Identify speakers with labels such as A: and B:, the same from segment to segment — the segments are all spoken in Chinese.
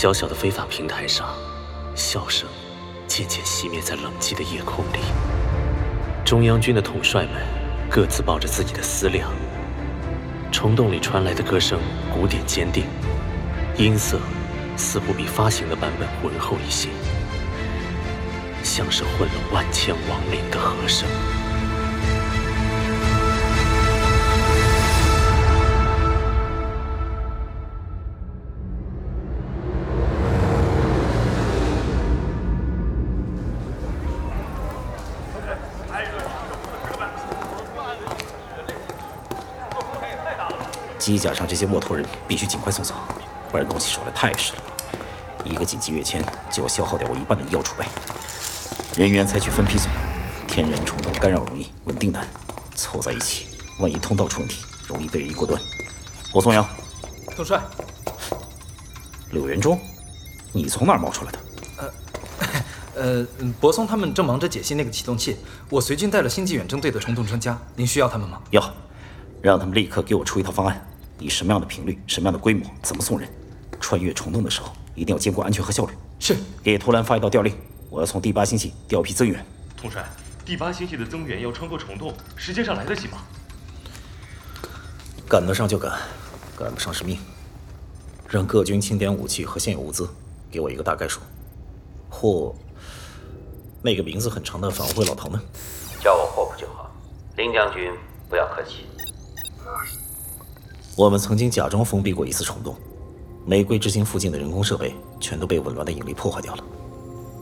A: 小小的非法平台上，笑声渐渐熄灭在冷寂的夜空里。中央军的统帅们各自抱着自己的思量。虫洞里传来的歌声古典坚定，音色似乎比发行的版本浑厚一些，像是混了万千亡灵的和声。
B: 机甲上这些沃托人必须尽快送走，不然东西收来太实了。一个紧急跃迁就要消耗掉我一半的医药储备。人员采取分批送，天然虫洞干扰容易，稳定难，凑在一起，万一通道出问题，容易被人一锅端。我宋阳，
C: 统帅。
B: 柳元忠，你从哪儿冒出来的？
C: 呃，呃，博松他们正忙着解析那个启动器，我随军带了星际远征队的虫洞专家，您需要他们吗？
B: 要，让他们立刻给我出一套方案。以什么样的频率、什么样的规模、怎么送人？穿越虫洞的时候，一定要兼顾安全和效率。
C: 是，
B: 给图兰发一道调令，我要从第八星系调批增援。
D: 统帅，第八星系的增援要穿过虫洞，时间上来得及吗？
B: 赶得上就赶，赶不上是命。让各军清点武器和现有物资，给我一个大概数。霍那个名字很长的反会老头呢？
E: 叫我霍普就好。林将军，不要客气。
B: 我们曾经假装封闭过一次虫洞，玫瑰之心附近的人工设备全都被紊乱的引力破坏掉了。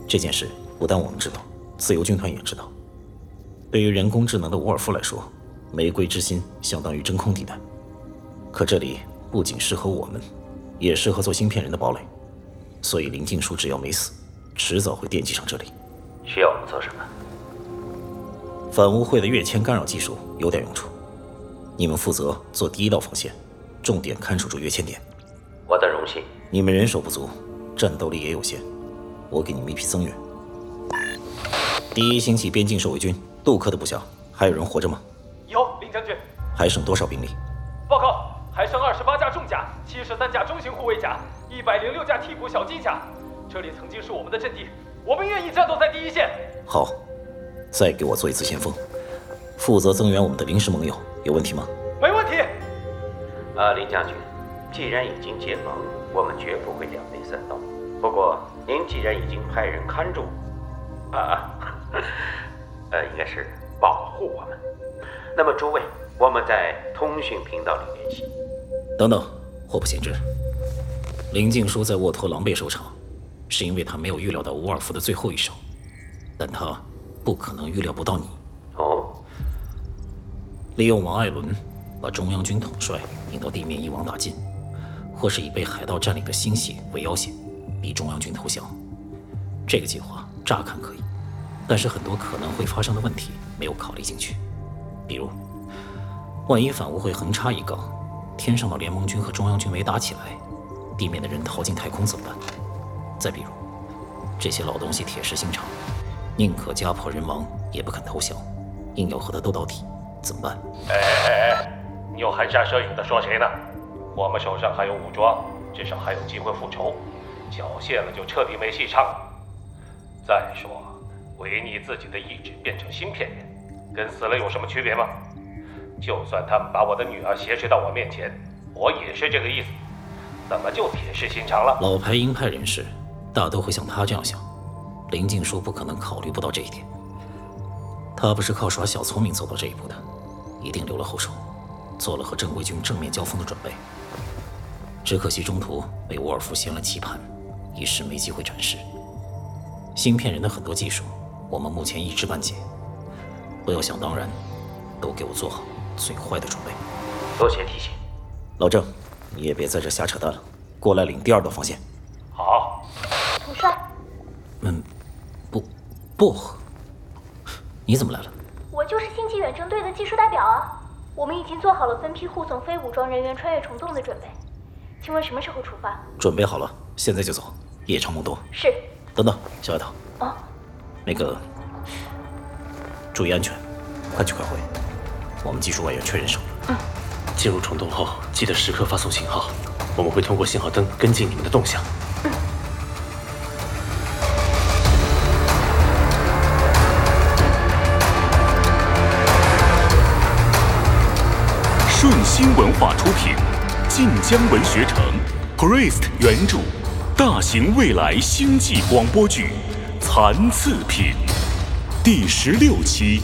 B: 这件事不但我们知道，自由军团也知道。对于人工智能的沃尔夫来说，玫瑰之心相当于真空地带。可这里不仅适合我们，也适合做芯片人的堡垒。所以林静书只要没死，迟早会惦记上这里。
E: 需要我们做什么？
B: 反污会的跃迁干扰技术有点用处，你们负责做第一道防线。重点看守住跃迁点，
E: 我的荣幸。
B: 你们人手不足，战斗力也有限，我给你们一批增援。第一星系边境守卫军杜克的部下还有人活着吗？
F: 有，林将军。
B: 还剩多少兵力？
F: 报告，还剩二十八架重甲，七十三架中型护卫甲，一百零六架替补小机甲。这里曾经是我们的阵地，我们愿意战斗在第一线。
B: 好，再给我做一次先锋，负责增援我们的临时盟友，有问题吗？
E: 啊，林将军，既然已经结盟，我们绝不会两肋三刀。不过，您既然已经派人看住，啊，呃，应该是保护我们。那么，诸位，我们在通讯频道里联系。
B: 等等，霍普先知，林静书在沃托狼狈收场，是因为他没有预料到伍尔夫的最后一手，但他不可能预料不到你。
E: 哦，
B: 利用王艾伦。把中央军统帅到地面一网打尽，或是以被海盗占领的星系为要挟，逼中央军投降。这个计划乍看可以，但是很多可能会发生的问题没有考虑进去。比如，万一反乌会横插一杠，天上的联盟军和中央军没打起来，地面的人逃进太空怎么办？再比如，这些老东西铁石心肠，宁可家破人亡也不肯投降，硬要和他斗到底，怎么办？
D: 你又含沙射影的说谁呢？我们手上还有武装，至少还有机会复仇。缴械了就彻底没戏唱了。再说，违逆自己的意志变成芯片人，跟死了有什么区别吗？就算他们把我的女儿挟持到我面前，我也是这个意思。怎么就铁石心肠了？
B: 老牌鹰派人士大都会像他这样想。林静书不可能考虑不到这一点。他不是靠耍小聪明走到这一步的，一定留了后手。做了和正规军正面交锋的准备，只可惜中途被沃尔夫掀了棋盘，一时没机会展示。芯片人的很多技术，我们目前一知半解。不要想当然，都给我做好最坏的准备。
E: 多谢提醒，
B: 老郑，你也别在这瞎扯淡了，过来领第二道防线。
D: 好，
G: 统帅。
B: 嗯，不，不，你怎么来了？
G: 我就是星际远征队的技术代表啊。我们已经做好了分批护送非武装人员穿越虫洞的准备，请问什么时候出发？
B: 准备好了，现在就走。夜长梦多。
G: 是。
B: 等等，小丫头。
G: 啊。
B: 那个，注意安全，快去快回。我们技术外援缺人手。
G: 嗯。
A: 进入虫洞后，记得时刻发送信号，我们会通过信号灯跟进你们的动向。
G: 嗯。
H: 顺心文化出品，晋江文学城，Priest 原著，大型未来星际广播剧《残次品》第十六期。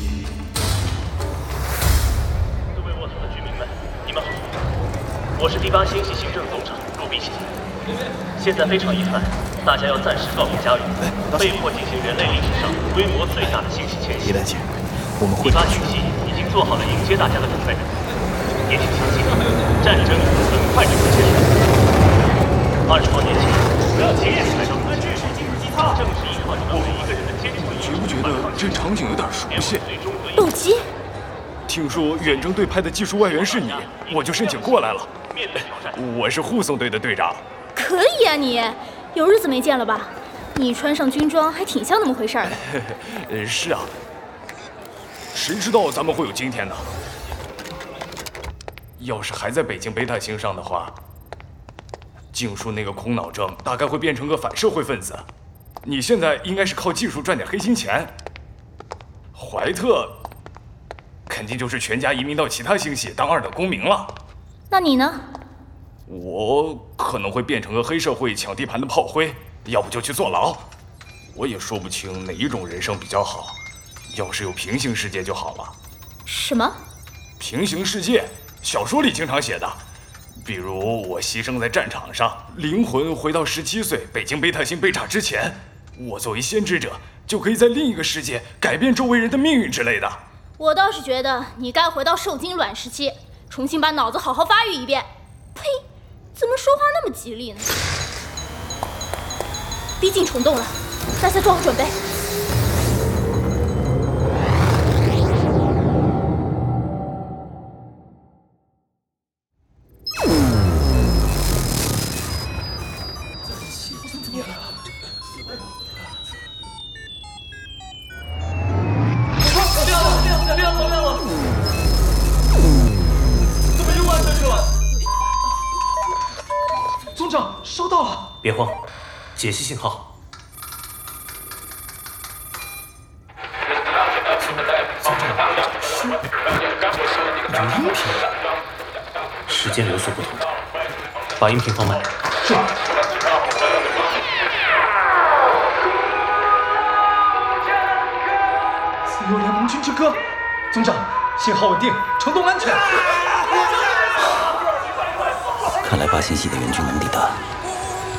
I: 各位沃特的居民们，你们好，我是第八星系行政总长陆必行。现在非常遗憾，大家要暂时告别家园，被迫进行人类历史上规模最大的星系迁徙。
J: 叶大姐，我们会
I: 第八星系已经做好了迎接大家的准备，也请相信，战争很快就会结束。二十多年前，不要急，来到根据是进入机舱，正是依靠你们每一个人的坚强意志，
H: 觉不觉得这场景有点熟悉？
G: 斗鸡，
H: 听说远征队派的技术外援是你，我就申请过来了。我是护送队的队长。
G: 可以啊你，有日子没见了吧？你穿上军装还挺像那么回事儿的。
H: 是啊，谁知道咱们会有今天呢？要是还在北京贝塔星上的话，静树那个空脑症大概会变成个反社会分子。你现在应该是靠技术赚点黑心钱。怀特肯定就是全家移民到其他星系当二等公民了。
G: 那你呢？
H: 我可能会变成个黑社会抢地盘的炮灰，要不就去坐牢。我也说不清哪一种人生比较好。要是有平行世界就好了。
G: 什么？
H: 平行世界，小说里经常写的。比如我牺牲在战场上，灵魂回到十七岁，北京贝塔星被炸之前，我作为先知者，就可以在另一个世界改变周围人的命运之类的。
G: 我倒是觉得你该回到受精卵时期，重新把脑子好好发育一遍。呸！怎么说话那么吉利呢？逼近虫洞了，大家做好准备。
F: 亮了，亮了，亮了，亮了！怎么又按下去了？
J: 总长收到了。
A: 别慌，解析信号。有音频，时间有所不同，把音频放慢。
J: 总长，信号稳定，虫洞安全。
B: 看来八星系的援军能抵达，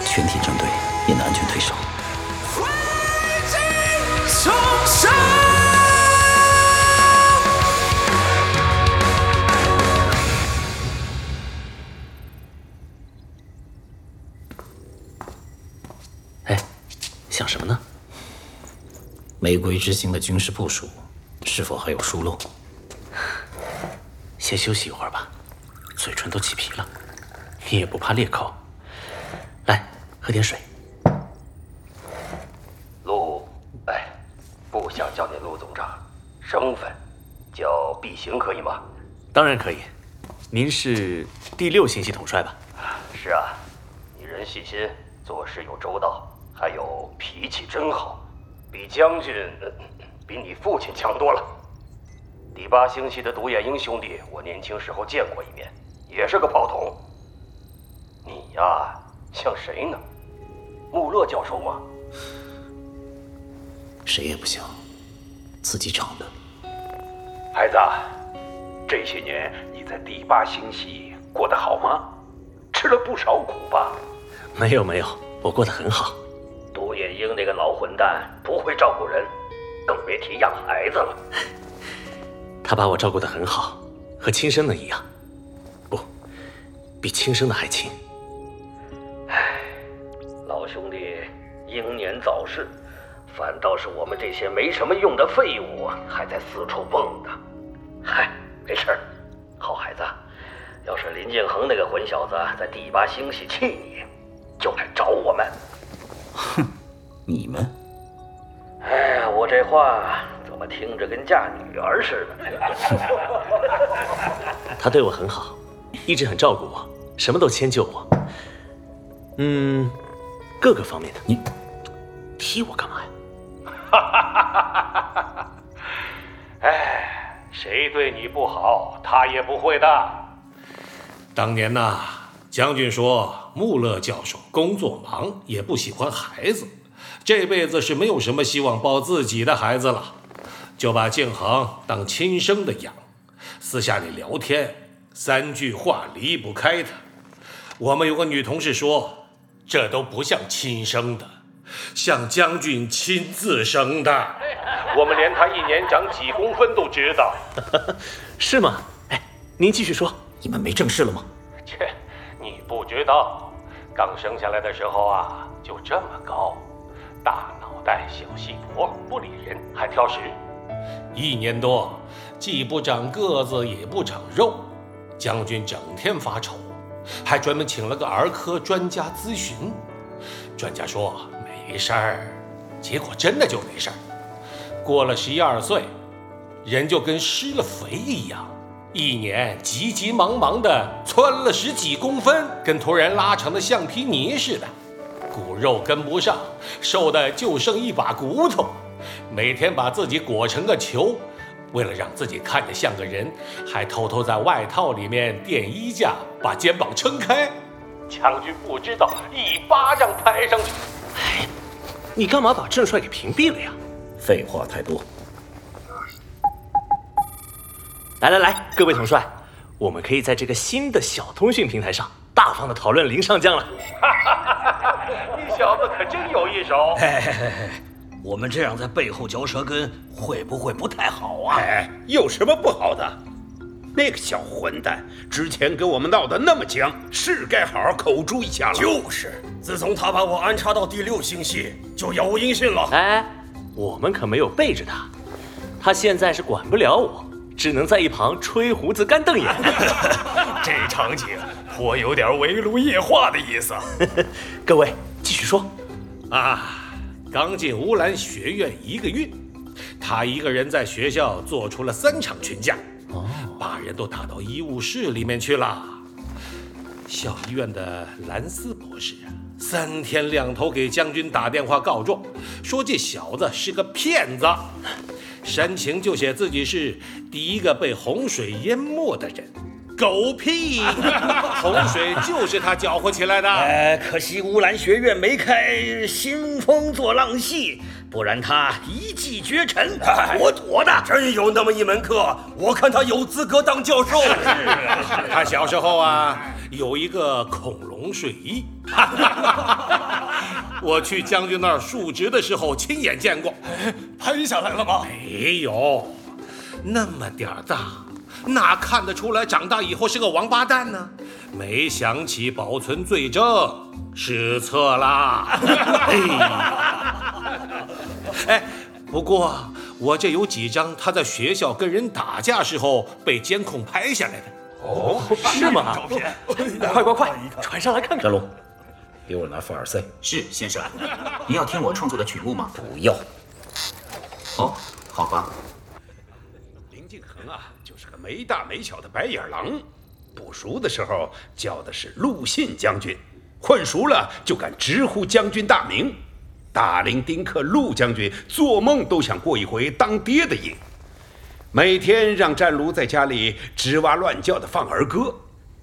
B: 全体战队也能安全退守。
A: 哎，想什么呢？
B: 玫瑰之星的军事部署是否还有疏漏？
A: 先休息一会儿吧，嘴唇都起皮了。你也不怕裂口？来，喝点水。
K: 陆，哎，不想叫你陆总长，生分叫毕行可以吗？
A: 当然可以。您是第六星系统帅吧？
K: 是啊，你人细心，做事又周到，还有脾气真好，比将军，呃比你父亲强多了。第八星系的独眼鹰兄弟，我年轻时候见过一面，也是个炮筒。你呀，像谁呢？穆勒教授吗？
B: 谁也不像，自己长的。
L: 孩子，这些年你在第八星系过得好吗？吃了不少苦吧？
A: 没有没有，我过得很好。
K: 独眼鹰那个老混蛋不会照顾人，更别提养孩子了。
A: 他把我照顾得很好，和亲生的一样，不，比亲生的还亲。
K: 唉，老兄弟英年早逝，反倒是我们这些没什么用的废物还在四处蹦跶。嗨，没事儿，好孩子，要是林敬恒那个混小子在第八星系气你，就来找我们。
B: 哼，你们？
K: 哎呀，我这话怎么听着跟嫁女儿似的？
A: 他对我很好，一直很照顾我，什么都迁就我。嗯，各个方面的。
B: 你
A: 踢我干嘛呀？
M: 哎，谁对你不好，他也不会的。当年呐，将军说穆勒教授工作忙，也不喜欢孩子，这辈子是没有什么希望抱自己的孩子了，就把静恒当亲生的养。私下里聊天，三句话离不开他。我们有个女同事说，这都不像亲生的，像将军亲自生的。
D: 我们连他一年长几公分都知道，
A: 是吗？哎，您继续说。
B: 你们没正事了吗？
D: 切，你不知道，刚生下来的时候啊，就这么高，大脑袋小细脖，不理人，还挑食。
M: 一年多，既不长个子，也不长肉，将军整天发愁，还专门请了个儿科专家咨询。专家说没事儿，结果真的就没事儿。过了十一二岁，人就跟施了肥一样，一年急急忙忙的窜了十几公分，跟突然拉长的橡皮泥似的，骨肉跟不上，瘦的就剩一把骨头。每天把自己裹成个球，为了让自己看着像个人，还偷偷在外套里面垫衣架，把肩膀撑开。
D: 将军不知道，一巴掌拍上去。
A: 哎，你干嘛把郑帅给屏蔽了呀？
B: 废话太多。
A: 来来来，各位统帅，我们可以在这个新的小通讯平台上大方的讨论林上将了。
D: 你小子可真有一手。
K: 嘿嘿嘿嘿，我们这样在背后嚼舌根，会不会不太好啊？
L: 哎，有什么不好的？那个小混蛋之前跟我们闹得那么僵，是该好好口诛一下了。
K: 就是，自从他把我安插到第六星系，就杳无音讯了。
A: 哎，我们可没有背着他，他现在是管不了我，只能在一旁吹胡子干瞪眼。
H: 这场景颇有点围炉夜话的意思。
A: 各位继续说。
M: 啊，刚进乌兰学院一个月，他一个人在学校做出了三场群架，
A: 哦，
M: 把人都打到医务室里面去了。校医院的兰斯博士啊，三天两头给将军打电话告状，说这小子是个骗子，煽情就写自己是第一个被洪水淹没的人。狗屁！洪水就是他搅和起来的。
K: 哎，可惜乌兰学院没开兴风作浪系，不然他一骑绝尘，妥妥的。
N: 真有那么一门课，我看他有资格当教授。
M: 是他小时候啊，有一个恐龙睡衣，我去将军那儿述职的时候亲眼见过。
H: 拍下来了吗？
M: 没有，那么点儿大。哪看得出来长大以后是个王八蛋呢？没想起保存罪证，失策啦！哎，不过我这有几张他在学校跟人打架时候被监控拍下来的。
A: 哦，是吗？
H: 照片，
A: 快快快，传上来看看。
B: 战龙，给我拿凡尔赛。
O: 是先生。您要听我创作的曲目吗？
B: 不要。
O: 哦，好吧。
L: 没大没小的白眼狼。不熟的时候叫的是陆信将军，混熟了就敢直呼将军大名。大龄丁克陆将军做梦都想过一回当爹的瘾，每天让战卢在家里吱哇乱叫的放儿歌，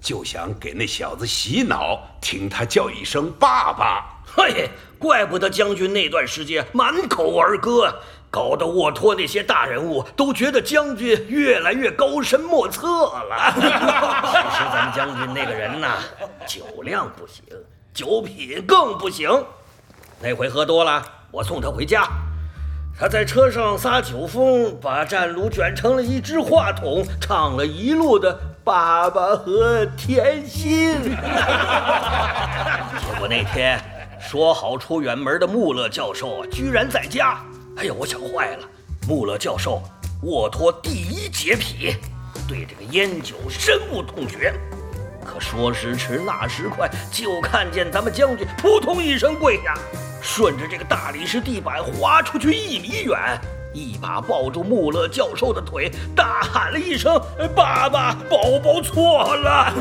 L: 就想给那小子洗脑，听他叫一声爸爸。
K: 嘿，怪不得将军那段时间满口儿歌，搞得沃托那些大人物都觉得将军越来越高深莫测了。其实咱们将军那个人呐，酒量不行，酒品更不行。那回喝多了，我送他回家，他在车上撒酒疯，把战卢卷成了一只话筒，唱了一路的《爸爸和甜心》。结果那天。说好出远门的穆勒教授居然在家！哎呀，我想坏了。穆勒教授沃托第一洁癖，对这个烟酒深恶痛绝。可说时迟，那时快，就看见咱们将军扑通一声跪下，顺着这个大理石地板滑出去一米远，一把抱住穆勒教授的腿，大喊了一声：“爸爸，宝宝错了。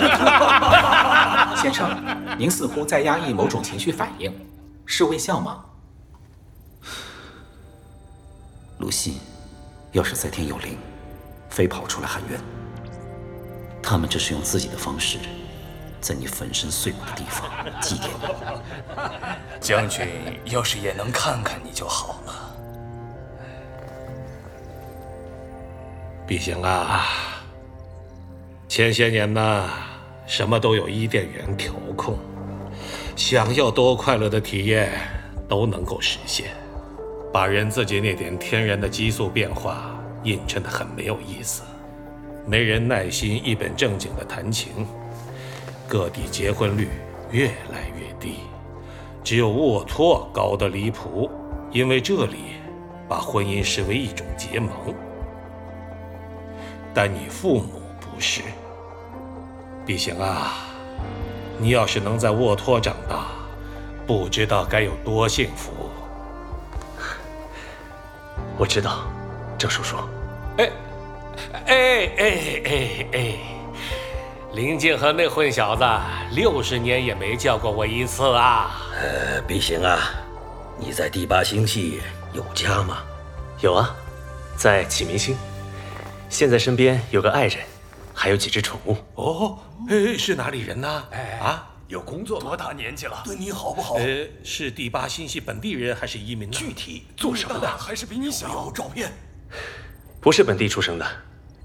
K: ”
O: 先生，您似乎在压抑某种情绪反应，是微笑吗？卢西，要是在天有灵，非跑出来喊冤。
B: 他们这是用自己的方式在你粉身碎骨的地方祭奠你。
H: 将军要是也能看看你就好了。
M: 毕竟啊，前些年呢，什么都有伊甸园调控，想要多快乐的体验都能够实现，把人自己那点天然的激素变化映衬得很没有意思，没人耐心一本正经的谈情，各地结婚率越来越低，只有沃托高得离谱，因为这里把婚姻视为一种结盟。但你父母不是，碧行啊，你要是能在沃托长大，不知道该有多幸福。
A: 我知道，郑叔叔。
M: 哎，哎哎哎哎，林静和那混小子六十年也没叫过我一次啊。
K: 呃，碧行啊，你在第八星系有家吗？
A: 有啊，在启明星。现在身边有个爱人，还有几只宠物。
M: 哦，哎，是哪里人呢？
L: 哎
M: 啊，
L: 有工作
H: 多大年纪了？
L: 对你好不好？
M: 呃，是第八星系本地人还是移民呢？
L: 具体做什么的？
H: 还是比你小？
L: 有照片？
A: 不是本地出生的，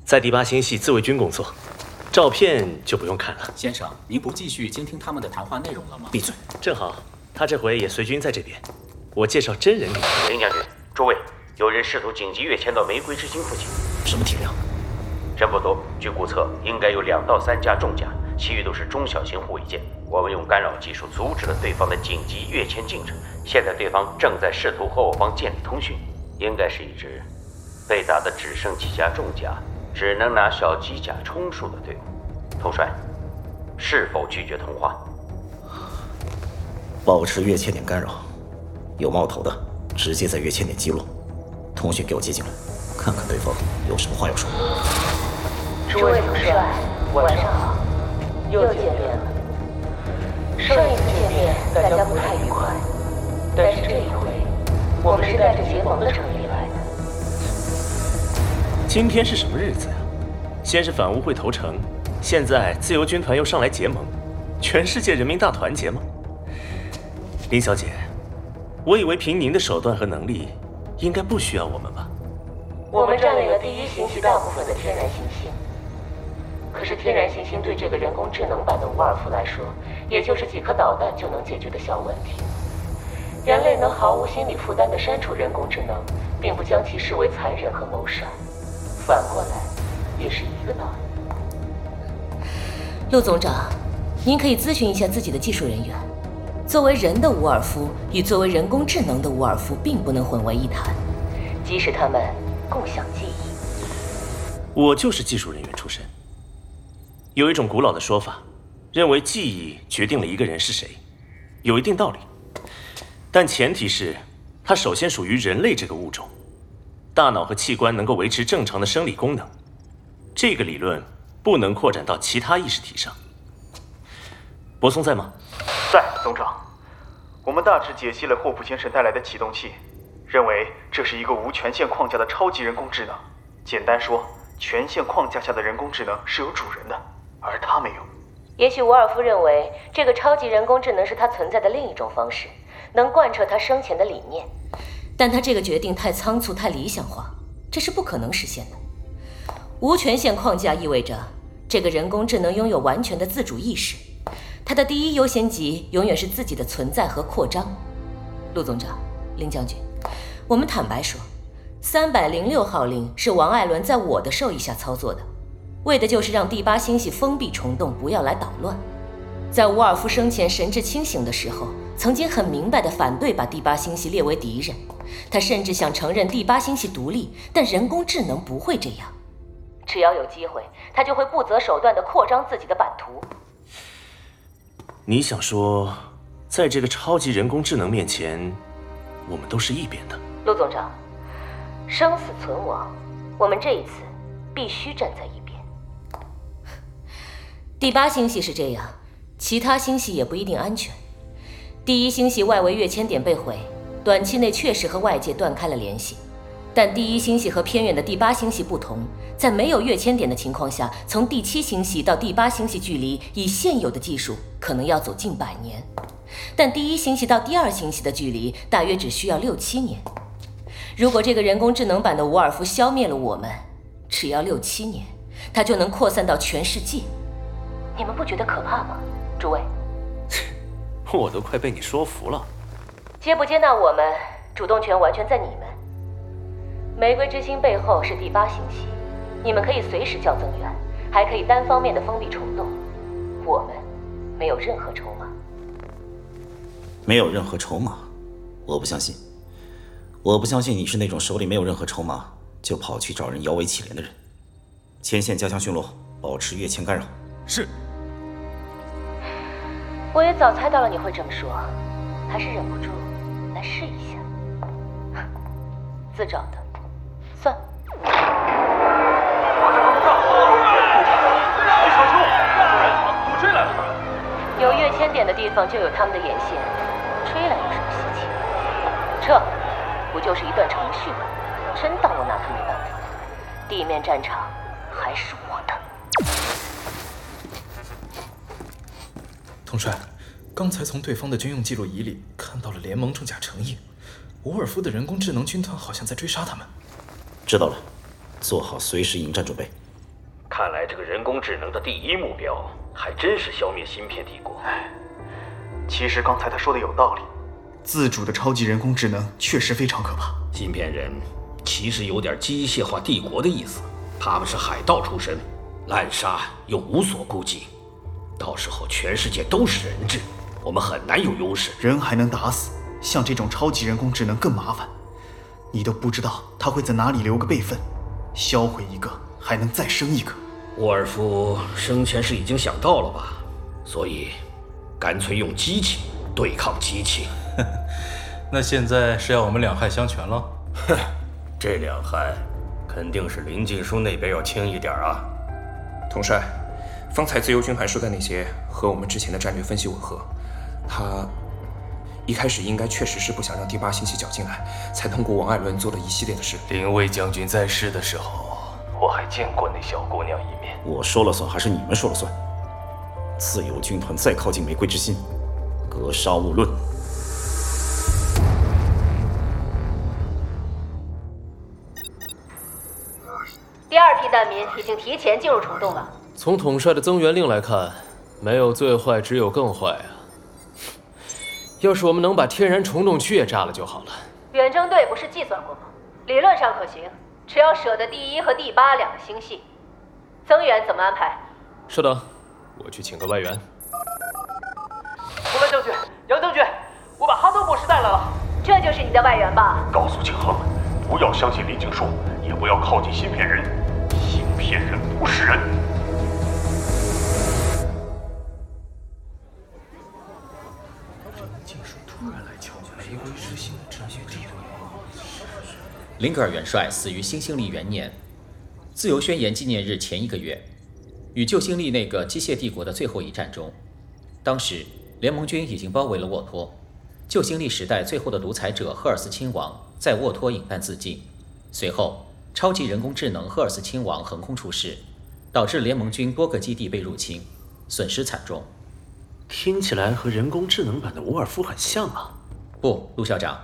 A: 在第八星系自卫军工作。照片就不用看了。
O: 先生，您不继续监听他们的谈话内容了吗？
B: 闭嘴！
A: 正好，他这回也随军在这边，我介绍真人给你。
E: 林将军，诸位。有人试图紧急跃迁到玫瑰之星附近，
B: 什么体量？
E: 真不多，据估测应该有两到三家重甲，其余都是中小型护卫舰。我们用干扰技术阻止了对方的紧急跃迁进程，现在对方正在试图和我方建立通讯，应该是一支被打的只剩几架重甲，只能拿小机甲充数的队伍。统帅，是否拒绝通话？
B: 保持跃迁点干扰，有冒头的直接在跃迁点击落。通讯给我接进来，看看对方有什么话要说。
P: 诸位统帅，晚上好，又见面了。上一次见面大家不太愉快，但是这一回，我们是带着结盟的诚意来的。
A: 今天是什么日子呀？先是反污会投诚，现在自由军团又上来结盟，全世界人民大团结吗？林小姐，我以为凭您的手段和能力。应该不需要我们吧？
P: 我们占领了第一星系大部分的天然行星，可是天然行星对这个人工智能版的沃尔夫来说，也就是几颗导弹就能解决的小问题。人类能毫无心理负担地删除人工智能，并不将其视为残忍和谋杀，反过来也是一个道理。
Q: 陆总长，您可以咨询一下自己的技术人员。作为人的伍尔夫与作为人工智能的伍尔夫并不能混为一谈，
P: 即使他们共享记忆。
A: 我就是技术人员。有一种古老的说法，认为记忆决定了一个人是谁，有一定道理。但前提是，它首先属于人类这个物种，大脑和器官能够维持正常的生理功能。这个理论不能扩展到其他意识体上。博松在吗？
J: 在，总长。我们大致解析了霍普先生带来的启动器，认为这是一个无权限框架的超级人工智能。简单说，权限框架下的人工智能是有主人的，而他没有。
P: 也许沃尔夫认为这个超级人工智能是他存在的另一种方式，能贯彻他生前的理念。
Q: 但他这个决定太仓促、太理想化，这是不可能实现的。无权限框架意味着这个人工智能拥有完全的自主意识。他的第一优先级永远是自己的存在和扩张，陆总长、林将军，我们坦白说，三百零六号令是王艾伦在我的授意下操作的，为的就是让第八星系封闭虫洞，不要来捣乱。在伍尔夫生前神志清醒的时候，曾经很明白的反对把第八星系列为敌人，他甚至想承认第八星系独立，但人工智能不会这样，
P: 只要有机会，他就会不择手段的扩张自己的版图。
A: 你想说，在这个超级人工智能面前，我们都是一边的？
P: 陆总长，生死存亡，我们这一次必须站在一边。
Q: 第八星系是这样，其他星系也不一定安全。第一星系外围跃迁点被毁，短期内确实和外界断开了联系。但第一星系和偏远的第八星系不同，在没有跃迁点的情况下，从第七星系到第八星系距离，以现有的技术可能要走近百年，但第一星系到第二星系的距离大约只需要六七年。如果这个人工智能版的伍尔夫消灭了我们，只要六七年，它就能扩散到全世界。你们不觉得可怕吗，诸位？
A: 我都快被你说服了。
Q: 接不接纳我们，主动权完全在你们。玫瑰之心背后是第八星系，你们可以随时叫增援，还可以单方面的封闭虫洞。我们没有任何筹码。
O: 没有任何筹码，我不相信。我不相信你是那种手里没有任何筹码就跑去找人摇尾乞怜的人。前线加强巡逻，保持越前干扰。
D: 是。
Q: 我也早猜到了你会这么说，还是忍不住来试一下。自找的，算。
F: 了！
Q: 有跃迁点的地方就有他们的眼线，追来有什么稀奇？撤，不就是一段程序吗？真当我拿他没办法？地面战场还是我
R: 统帅，刚才从对方的军用记录仪里看到了联盟重甲成印，伍尔夫的人工智能军团好像在追杀他们。
O: 知道了，做好随时迎战准备。
K: 看来这个人工智能的第一目标还真是消灭芯片帝国。
J: 哎，其实刚才他说的有道理，自主的超级人工智能确实非常可怕。
K: 芯片人其实有点机械化帝国的意思，他们是海盗出身，滥杀又无所顾忌。到时候全世界都是人质，我们很难有优势。
J: 人还能打死，像这种超级人工智能更麻烦。你都不知道他会在哪里留个备份，销毁一个还能再生一个。
K: 沃尔夫生前是已经想到了吧？所以，干脆用机器对抗机器。
R: 那现在是要我们两害相权了？
N: 哼，这两害肯定是林静书那边要轻一点啊。
S: 统帅。方才自由军团说的那些和我们之前的战略分析吻合，他一开始应该确实是不想让第八星系搅进来，才通过王艾伦做了一系列的事。
D: 林卫将军在世的时候，我还见过那小姑娘一面。
O: 我说了算还是你们说了算？自由军团再靠近玫瑰之心，格杀勿论。
Q: 第二批难民已经提前进入虫洞了。
A: 从统帅的增援令来看，没有最坏，只有更坏啊！要是我们能把天然虫洞区也炸了就好了。
Q: 远征队不是计算过吗？理论上可行，只要舍得第一和第八两个星系。增援怎么安排？
A: 稍等，我去请个外援。
F: 胡兰将军，杨将军，我把哈登博士带来了。
Q: 这就是你的外援吧？
T: 告诉景恒，不要相信林景树，也不要靠近芯片人。芯片人不是人。
O: 林格尔元帅死于新兴历元年，自由宣言纪念日前一个月，与旧兴历那个机械帝国的最后一战中，当时联盟军已经包围了沃托，旧兴历时代最后的独裁者赫尔斯亲王在沃托饮弹自尽，随后超级人工智能赫尔斯亲王横空出世，导致联盟军多个基地被入侵，损失惨重。
A: 听起来和人工智能版的伍尔夫很像啊！
O: 不，陆校长。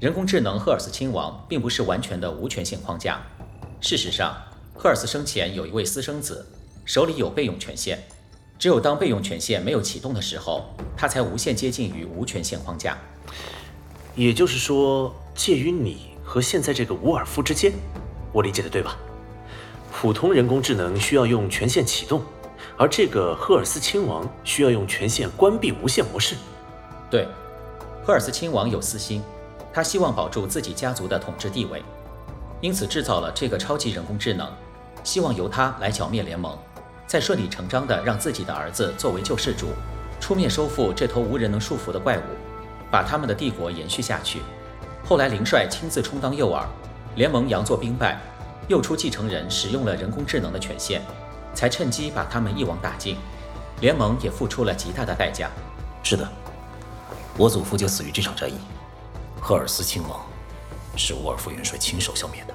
O: 人工智能赫尔斯亲王并不是完全的无权限框架。事实上，赫尔斯生前有一位私生子，手里有备用权限。只有当备用权限没有启动的时候，他才无限接近于无权限框架。
A: 也就是说，介于你和现在这个伍尔夫之间，我理解的对吧？普通人工智能需要用权限启动，而这个赫尔斯亲王需要用权限关闭无限模式。
O: 对，赫尔斯亲王有私心。他希望保住自己家族的统治地位，因此制造了这个超级人工智能，希望由他来剿灭联盟，再顺理成章地让自己的儿子作为救世主，出面收复这头无人能束缚的怪物，把他们的帝国延续下去。后来林帅亲自充当诱饵，联盟佯作兵败，诱出继承人使用了人工智能的权限，才趁机把他们一网打尽。联盟也付出了极大的代价。是的，我祖父就死于这场战役。赫尔斯亲王，
B: 是沃尔夫元帅亲手消灭的。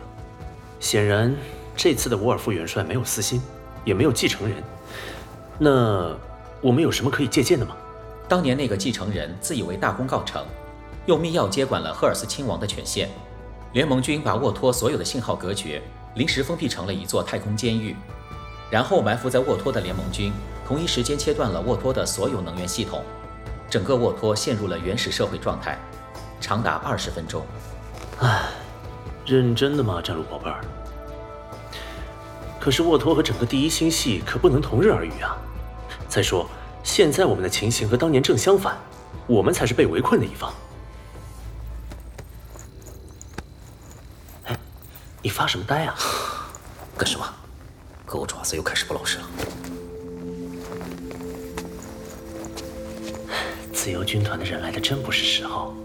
A: 显然，这次的沃尔夫元帅没有私心，也没有继承人。那我们有什么可以借鉴的吗？
O: 当年那个继承人自以为大功告成，用密钥接管了赫尔斯亲王的权限。联盟军把沃托所有的信号隔绝，临时封闭成了一座太空监狱。然后埋伏在沃托的联盟军同一时间切断了沃托的所有能源系统，整个沃托陷入了原始社会状态，长达二十分钟。
A: 唉，认真的吗，战路宝贝儿？可是沃托和整个第一星系可不能同日而语啊！再说，现在我们的情形和当年正相反，我们才是被围困的一方。哎，你发什么呆啊？
B: 干什么？狗爪子又开始不老实了。
A: 自由军团的人来的真不是时候，我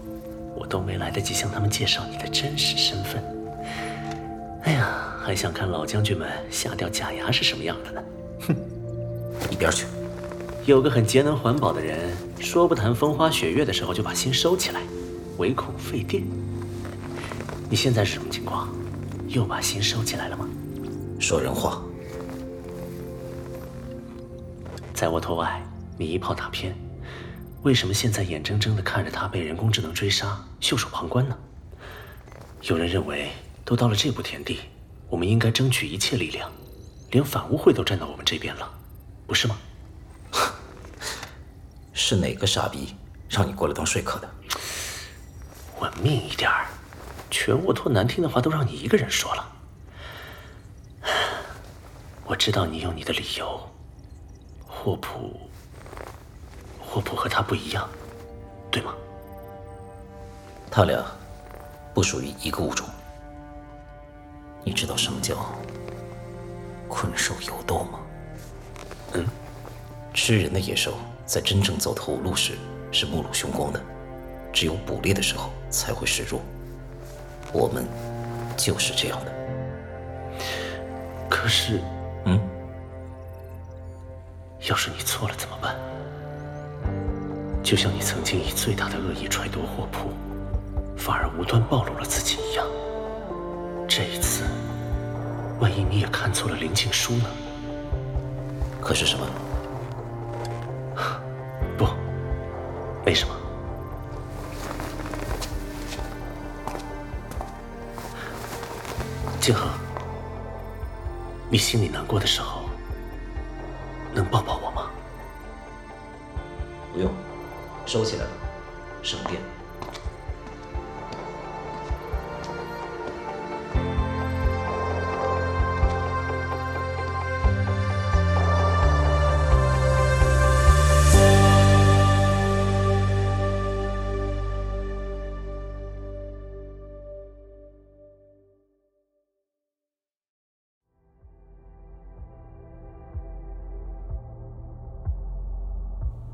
A: 都没来得及向他们介绍你的真实身份。哎呀！还想看老将军们下掉假牙是什么样的呢？
B: 哼，一边去！
A: 有个很节能环保的人，说不谈风花雪月的时候就把心收起来，唯恐费电。你现在是什么情况？又把心收起来了吗？
B: 说人话。
A: 在我头外，你一炮打偏，为什么现在眼睁睁地看着他被人工智能追杀，袖手旁观呢？有人认为，都到了这步田地。我们应该争取一切力量，连反乌会都站到我们这边了，不是吗？
B: 是哪个傻逼让你过来当说客的？
A: 文明一点儿，全沃托难听的话都让你一个人说了。我知道你有你的理由。霍普，霍普和他不一样，对吗？
B: 他俩不属于一个物种。你知道什么叫困兽犹斗吗？
A: 嗯，
B: 吃人的野兽在真正走投无路时是目露凶光的，只有捕猎的时候才会示弱。我们就是这样的。
A: 可是，
B: 嗯，
A: 要是你错了怎么办？就像你曾经以最大的恶意揣度霍普，反而无端暴露了自己一样。这一次，万一你也看错了林静书呢？
B: 可是什么？
A: 不，没什么。静恒，你心里难过的时候，能抱抱我
B: 收起来了，省电。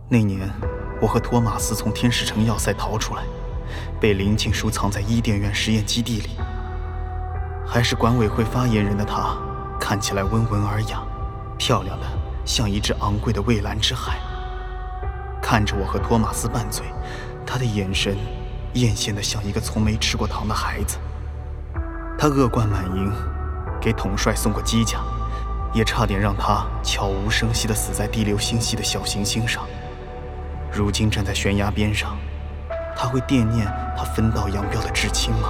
J: 那年，我和托马斯从天使城要塞逃出来，被林静书藏在伊甸园实验基地里。还是管委会发言人的她，看起来温文尔雅，漂亮的像一只昂贵的蔚蓝之海。看着我和托马斯拌嘴，她的眼神艳羡的像一个从没吃过糖的孩子。她恶贯满盈，给统帅送过机甲，也差点让他悄无声息地死在第六星系的小行星上。如今站在悬崖边上，他会惦念他分道扬镳的至亲吗？